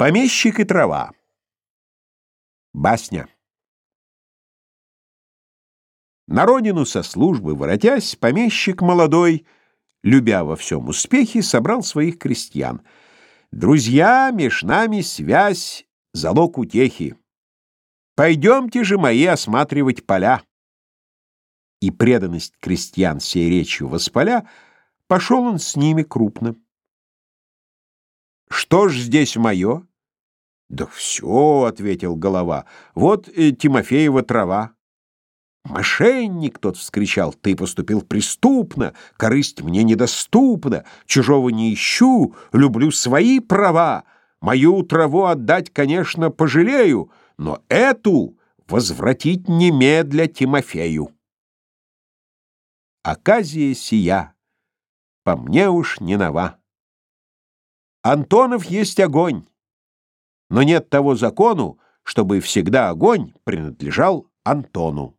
Помещик и трава. Басня. На родину со службы воротясь, помещик молодой, любя во всем успехи, собрал своих крестьян. Друзья, меж нами связь, залог утехи. Пойдемте же мои осматривать поля. И преданность крестьян сей речью воспаля, пошел он с ними крупно. Что ж здесь мое? Да все, ответил голова. Вот э, Тимофеева трава. Мошенник тот вскричал: ты поступил преступно, корысть мне недоступна, чужого не ищу, люблю свои права. Мою траву отдать, конечно, пожалею, но эту возвратить немедля Тимофею. Оказия сия по мне уж не нова. Антонов есть огонь. Но нет того закону, чтобы всегда огонь принадлежал Антону.